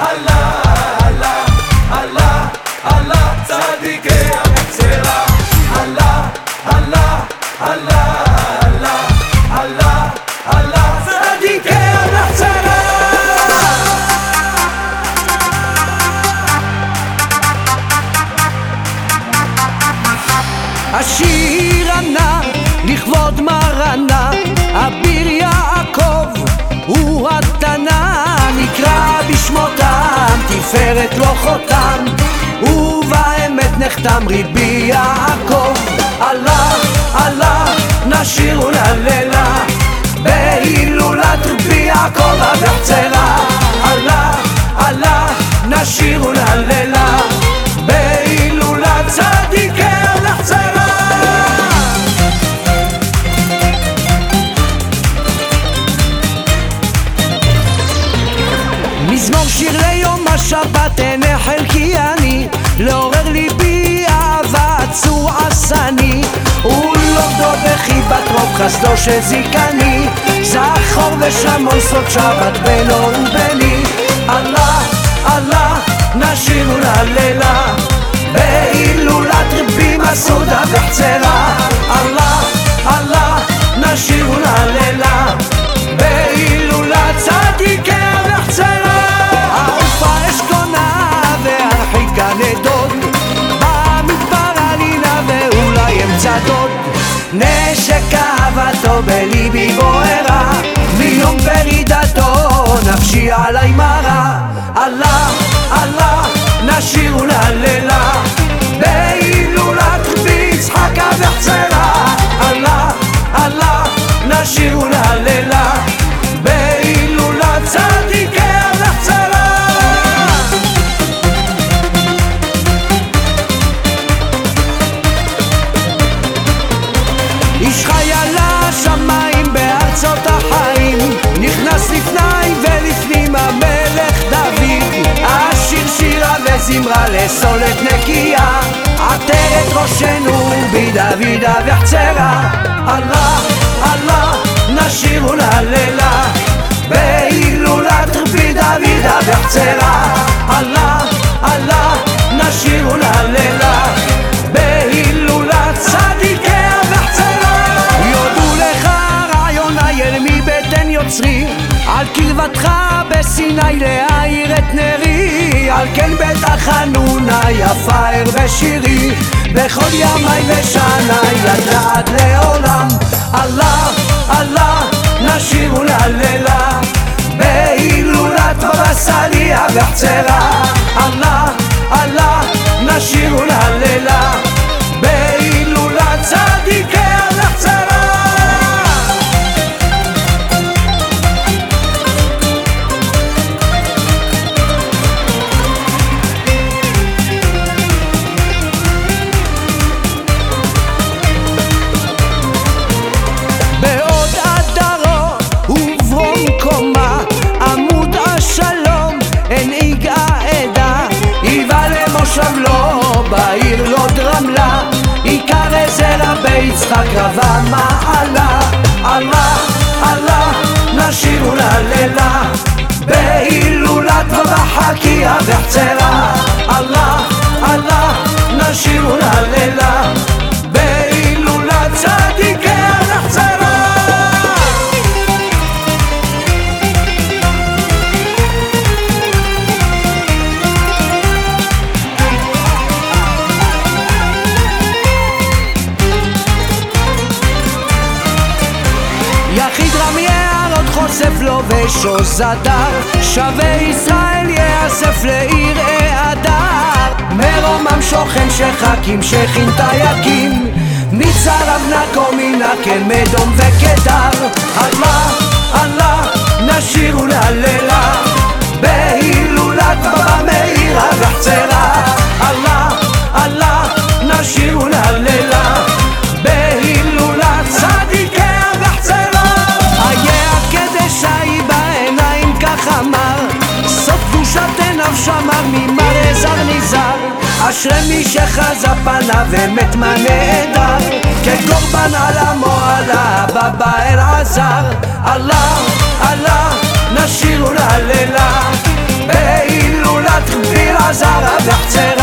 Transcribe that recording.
אללה, אללה, אללה, אללה, צדיקי המקצרה. אללה, אללה, אללה, אללה, אללה, אללה, צדיקי המקצרה. השיר הנא תפארת לא חותם ובאמת נחתם ריבי יעקב. עלה עלה נשיר ונהללה בהילולת רבי יעקב אבחצרה עלה עלה נשיר ונהללה רוב חסדו שזיקני זכור ושמון סוד שבת בינו וביני. אללה, אללה, נשיר ונהללה בהילולת רבי מסעודה וחצרה. אללה, נשק אהבתו בליבי בוערה מיום פרידתו נפשי עלי מרה. אללה, אללה, נשיר ונהללה בהילולת רבי יצחק אבחצרה וזמרה לסולת נקייה. עטרת ראשנו בדוד אבחצרה אללה, אללה, נשיר ונהללה בהילולת רבי דוד אבחצרה אללה, אללה, נשיר ונהללה בהילולת צדיקי המחצרה יודו לך רעיון אייל מבטן יוצרי. על קרבתך בסיני על כן בית החנונה יפאר ושירי בכל ימי ושני לדעת לעולם. אללה, אללה, נשיר ונהללה בהילולת בבא אבחצרה אללה, אללה, נשיר ונהללה רבה מעלה עלה עלה נשיר ונהללה בהילולת בבא חכיה וחצרה עלה עלה יערות חושף לו ושוש זדר שווה ישראל יאסף לעיר אהדר מרומם שוכן שחקים שכין תייקים מצרב נקו מנקל מדום וקדר. אללה, אללה, נשיר ונהללה בהילולת בבא אשרי מי שחזה פניו מה נהדר. כקורבן על עמו עלה הבבא אלעזר אללה, אללה, נשיר ונהללה בהילולת רבי אלעזר אבחצרה